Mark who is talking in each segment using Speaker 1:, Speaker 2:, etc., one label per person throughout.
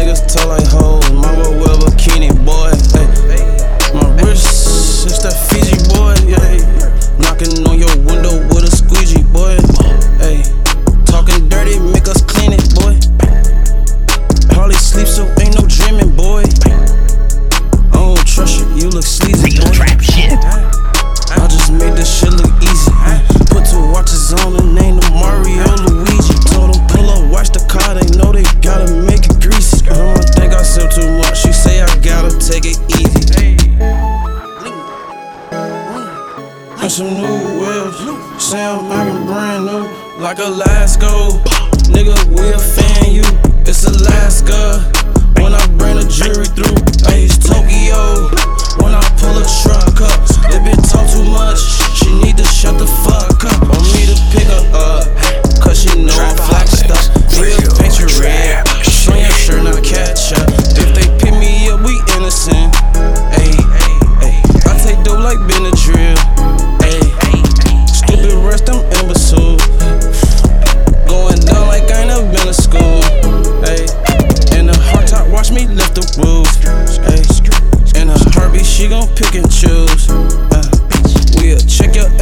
Speaker 1: niggas talk like hoes. in some new wheels. Say I'm acting brand new, like Alaska. Nigga, we'll fan, you. It's Alaska. When I bring the jury through, I used to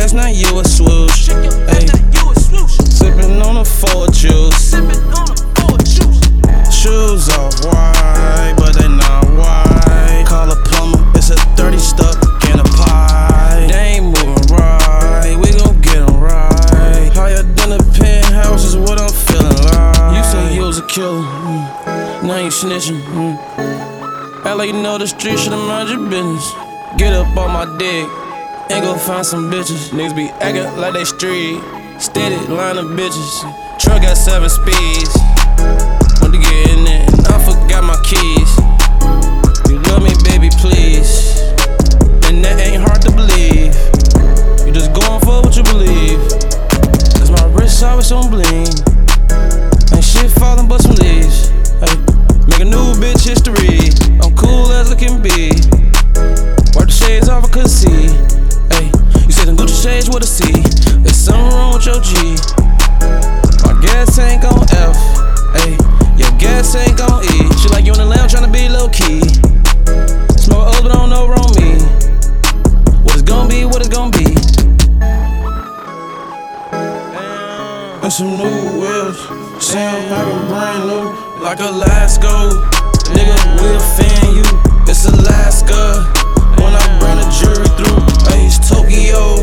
Speaker 1: ass, now you a swoosh. Ayy, sippin' on a four juice. Shoes off white, but they not white. Call a plumber, it's a 30 stuck in a pie. They ain't moving right, we gon' get 'em right. Higher than a penthouse is what I'm feeling like. You say you was a killer, mm. now you snitching. Mm. You know the street, shoulda mind your business. Get up on my dick, and go find some bitches. Niggas be acting like they street. Steady line of bitches. Truck got seven speeds. Want to get in it, I forgot my keys. You love me, baby, please. And that ain't hard to believe. You just going for what you believe. Cause my wrist always on bling. Ain't shit falling but some leaves. Hey, make a new bitch history. and some new wheels. Sound like a brand new, like Alaska. Nigga, we offend you. It's Alaska. When I bring the jury through, hey, it's Tokyo.